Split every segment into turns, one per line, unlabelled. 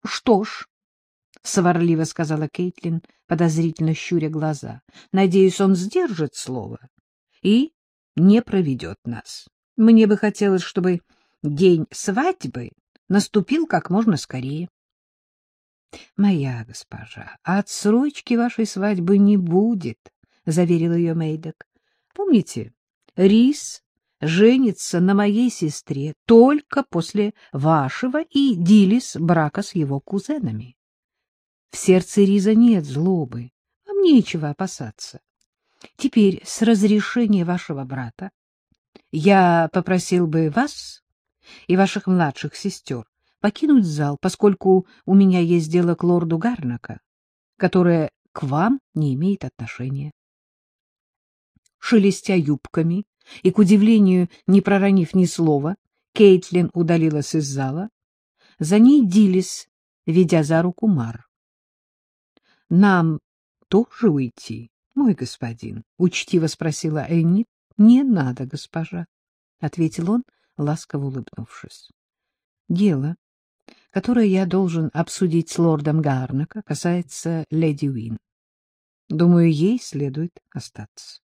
— Что ж, — сварливо сказала Кейтлин, подозрительно щуря глаза, — надеюсь, он сдержит слово и не проведет нас. Мне бы хотелось, чтобы день свадьбы наступил как можно скорее. — Моя госпожа, отсрочки вашей свадьбы не будет, — заверил ее Мейдок. — Помните, Рис женится на моей сестре только после вашего и Дилис брака с его кузенами. В сердце Риза нет злобы, вам нечего опасаться. Теперь, с разрешения вашего брата, я попросил бы вас и ваших младших сестер покинуть зал, поскольку у меня есть дело к лорду Гарнака, которое к вам не имеет отношения. Шелестя юбками и, к удивлению, не проронив ни слова, Кейтлин удалилась из зала. За ней Дилис, ведя за руку Мар. — Нам тоже уйти, мой господин? — учтиво спросила Энни. — Не надо, госпожа, — ответил он, ласково улыбнувшись. — Дело, которое я должен обсудить с лордом Гарнака, касается леди Уин. Думаю, ей следует остаться.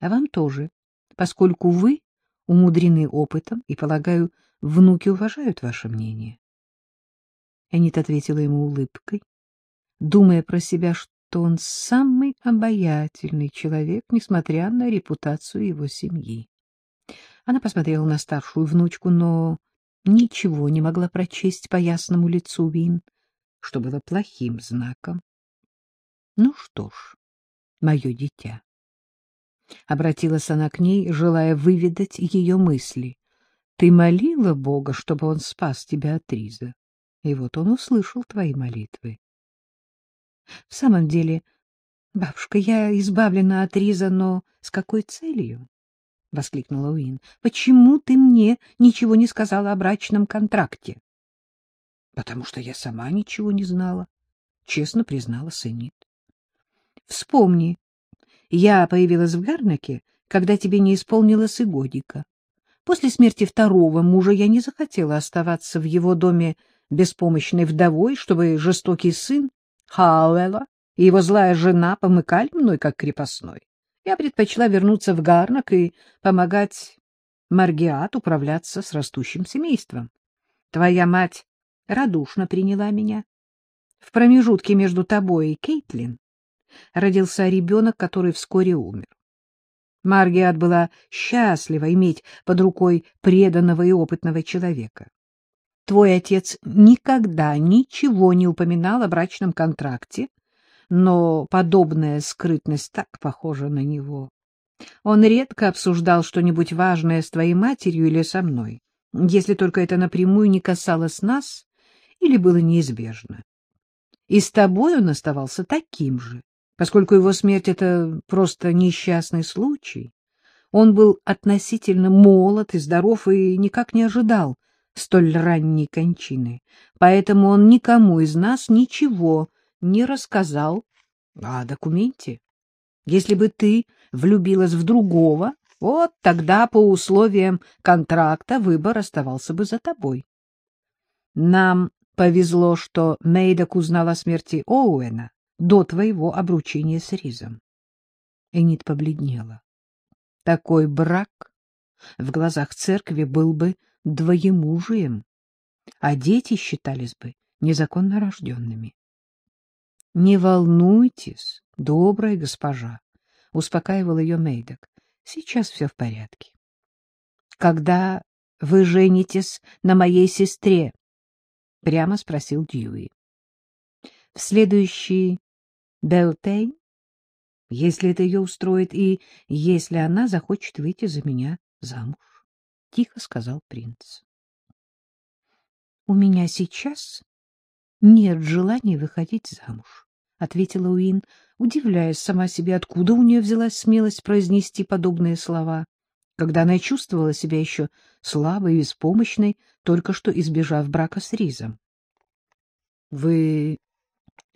А вам тоже, поскольку вы умудрены опытом, и, полагаю, внуки уважают ваше мнение. Энит ответила ему улыбкой, думая про себя, что он самый обаятельный человек, несмотря на репутацию его семьи. Она посмотрела на старшую внучку, но ничего не могла прочесть по ясному лицу Вин, что было плохим знаком. — Ну что ж, мое дитя, Обратилась она к ней, желая выведать ее мысли. Ты молила Бога, чтобы он спас тебя от Риза, и вот он услышал твои молитвы. — В самом деле, бабушка, я избавлена от Риза, но с какой целью? — воскликнула Уин. — Почему ты мне ничего не сказала о брачном контракте? — Потому что я сама ничего не знала, — честно признала Сынит. — Вспомни, я появилась в Гарнаке, когда тебе не исполнилось и годика. После смерти второго мужа я не захотела оставаться в его доме беспомощной вдовой, чтобы жестокий сын Хауэлла и его злая жена помыкали мной, как крепостной. Я предпочла вернуться в Гарнак и помогать Маргиат управляться с растущим семейством. Твоя мать радушно приняла меня. В промежутке между тобой и Кейтлин родился ребенок, который вскоре умер. Маргиат была счастлива иметь под рукой преданного и опытного человека. Твой отец никогда ничего не упоминал о брачном контракте, но подобная скрытность так похожа на него. Он редко обсуждал что-нибудь важное с твоей матерью или со мной, если только это напрямую не касалось нас или было неизбежно. И с тобой он оставался таким же, Поскольку его смерть — это просто несчастный случай, он был относительно молод и здоров и никак не ожидал столь ранней кончины. Поэтому он никому из нас ничего не рассказал о документе. Если бы ты влюбилась в другого, вот тогда по условиям контракта выбор оставался бы за тобой. Нам повезло, что Мейдок узнал о смерти Оуэна, до твоего обручения с Ризом. Энит побледнела. Такой брак в глазах церкви был бы двоемужием, а дети считались бы незаконно рожденными. — Не волнуйтесь, добрая госпожа, — успокаивал ее Мейдок. — Сейчас все в порядке. — Когда вы женитесь на моей сестре? — прямо спросил Дьюи. — В следующий Белтейн, если это ее устроит, и если она захочет выйти за меня замуж, — тихо сказал принц. — У меня сейчас нет желания выходить замуж, — ответила Уин, удивляясь сама себе, откуда у нее взялась смелость произнести подобные слова, когда она чувствовала себя еще слабой и беспомощной, только что избежав брака с Ризом. — Вы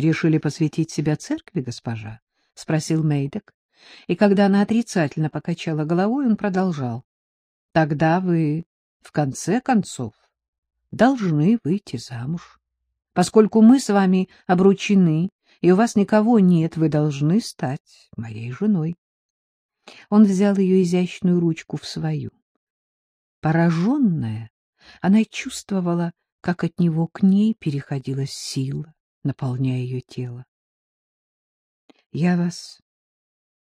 решили посвятить себя церкви, госпожа? — спросил Мейдек. И когда она отрицательно покачала головой, он продолжал. — Тогда вы, в конце концов, должны выйти замуж. Поскольку мы с вами обручены, и у вас никого нет, вы должны стать моей женой. Он взял ее изящную ручку в свою. Пораженная, она чувствовала, как от него к ней переходила сила, наполняя ее тело. — Я вас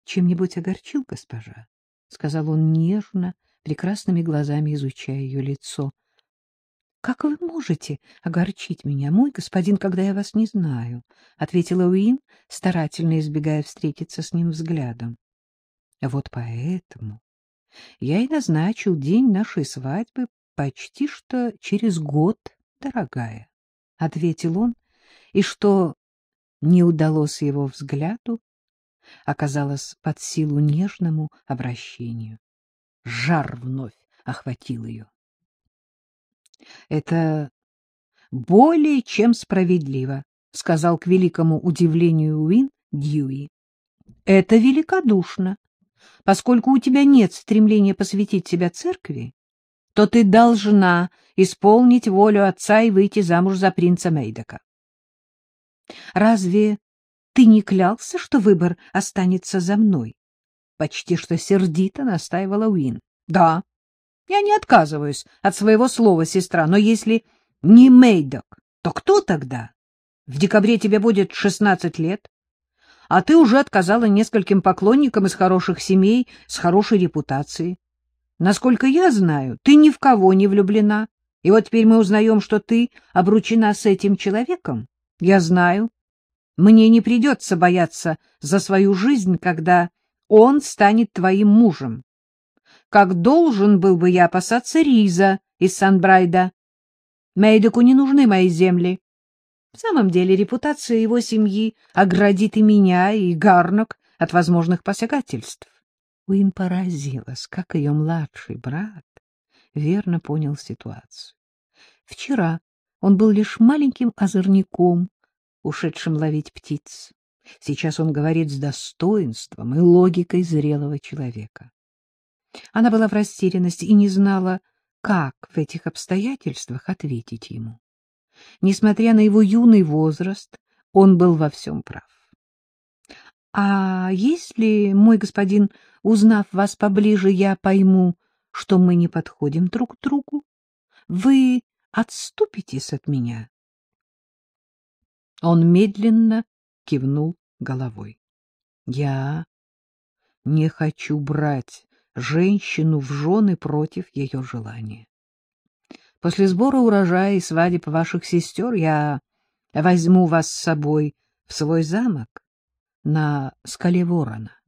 чем-нибудь огорчил, госпожа? — сказал он нежно, прекрасными глазами изучая ее лицо. — Как вы можете огорчить меня, мой господин, когда я вас не знаю? — ответила Уин, старательно избегая встретиться с ним взглядом. — Вот поэтому я и назначил день нашей свадьбы почти что через год, дорогая, — ответил он, и что не удалось его взгляду, оказалось под силу нежному обращению. Жар вновь охватил ее. — Это более чем справедливо, — сказал к великому удивлению Уин Дьюи. — Это великодушно. Поскольку у тебя нет стремления посвятить себя церкви, то ты должна исполнить волю отца и выйти замуж за принца Мейдока. Разве ты не клялся, что выбор останется за мной? Почти что сердито настаивала Уин. Да, я не отказываюсь от своего слова, сестра, но если не Мейдок, то кто тогда? В декабре тебе будет шестнадцать лет, а ты уже отказала нескольким поклонникам из хороших семей с хорошей репутацией. Насколько я знаю, ты ни в кого не влюблена, и вот теперь мы узнаем, что ты обручена с этим человеком. Я знаю, мне не придется бояться за свою жизнь, когда он станет твоим мужем. Как должен был бы я опасаться Риза из Санбрайда. Мейдеку не нужны мои земли. В самом деле репутация его семьи оградит и меня, и Гарнок от возможных посягательств. Уин поразилась, как ее младший брат верно понял ситуацию. Вчера он был лишь маленьким озорником, ушедшим ловить птиц. Сейчас он говорит с достоинством и логикой зрелого человека. Она была в растерянности и не знала, как в этих обстоятельствах ответить ему. Несмотря на его юный возраст, он был во всем прав. — А если, мой господин, узнав вас поближе, я пойму, что мы не подходим друг к другу, вы отступитесь от меня? Он медленно кивнул головой. — Я не хочу брать женщину в жены против ее желания. После сбора урожая и свадеб ваших сестер я возьму вас с собой в свой замок на скале Ворона.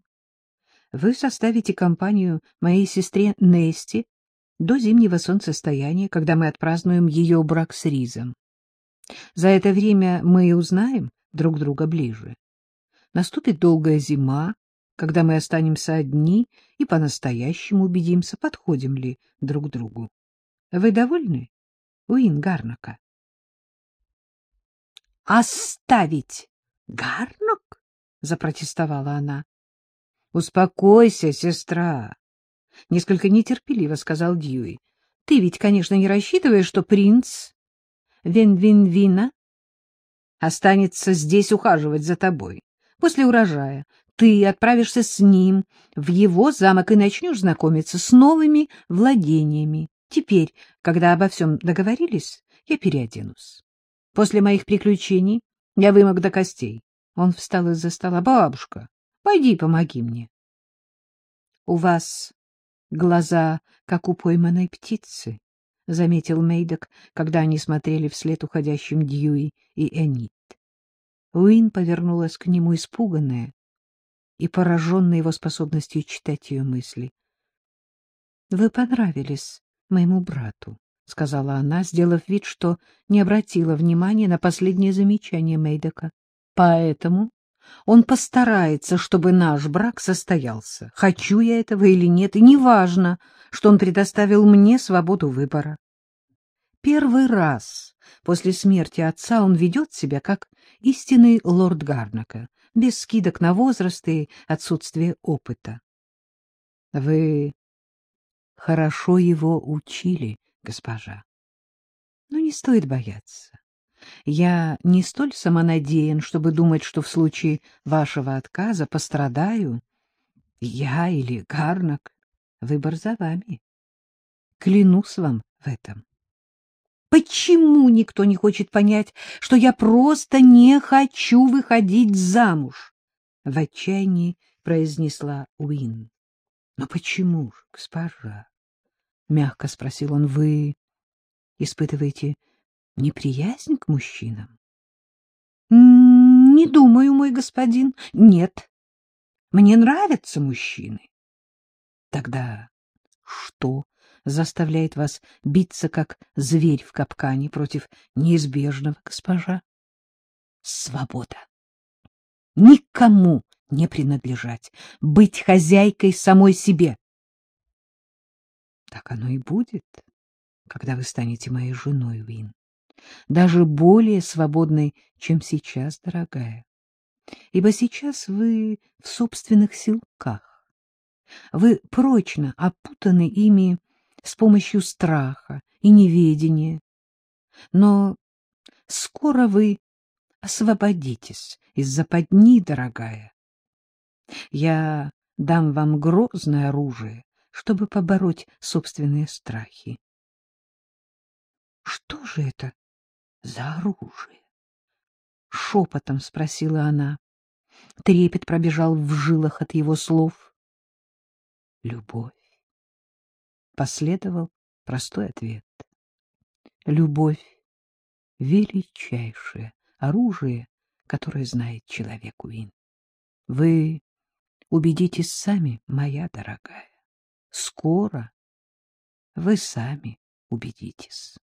Вы составите компанию моей сестре Нести до зимнего солнцестояния, когда мы отпразднуем ее брак с Ризом. За это время мы и узнаем друг друга ближе. Наступит долгая зима, когда мы останемся одни и по-настоящему убедимся, подходим ли друг другу. Вы довольны, Уин Гарнака? — Оставить Гарнок? — запротестовала она. — Успокойся, сестра, — несколько нетерпеливо сказал Дьюи. — Ты ведь, конечно, не рассчитываешь, что принц Венвинвина останется здесь ухаживать за тобой. После урожая ты отправишься с ним в его замок и начнешь знакомиться с новыми владениями. Теперь, когда обо всем договорились, я переоденусь. После моих приключений я вымок до костей. Он встал из-за стола. Бабушка, пойди помоги мне. У вас глаза, как у пойманной птицы, — заметил Мейдок, когда они смотрели вслед уходящим Дьюи и Энит. Уин повернулась к нему испуганная и пораженная его способностью читать ее мысли. — Вы понравились моему брату, — сказала она, сделав вид, что не обратила внимания на последнее замечание Мейдока. — Поэтому он постарается, чтобы наш брак состоялся. Хочу я этого или нет, и неважно, что он предоставил мне свободу выбора. Первый раз после смерти отца он ведет себя как истинный лорд Гарнака, без скидок на возраст и отсутствие опыта. — Вы хорошо его учили, госпожа. Но не стоит бояться. Я не столь самонадеян, чтобы думать, что в случае вашего отказа пострадаю я или Гарнак. Выбор за вами. Клянусь вам в этом. Почему никто не хочет понять, что я просто не хочу выходить замуж? В отчаянии произнесла Уин. Но почему ж, госпожа? Мягко спросил он. Вы испытываете неприязнь к мужчинам? Не думаю, мой господин. Нет. Мне нравятся мужчины. Тогда что заставляет вас биться, как зверь в капкане, против неизбежного, госпожа? Свобода. Никому не принадлежать, быть хозяйкой самой себе. Так оно и будет, когда вы станете моей женой, Уин. Даже более свободной, чем сейчас, дорогая. Ибо сейчас вы в собственных силках. Вы прочно опутаны ими с помощью страха и неведения. Но скоро вы освободитесь из западни, дорогая. Я дам вам грозное оружие, чтобы побороть собственные страхи. Что же это за оружие? Шепотом спросила она. Трепет пробежал в жилах от его слов. Любовь. Последовал простой ответ. Любовь — величайшее оружие, которое знает человек Уин. Вы убедитесь сами, моя дорогая. Скоро вы сами убедитесь.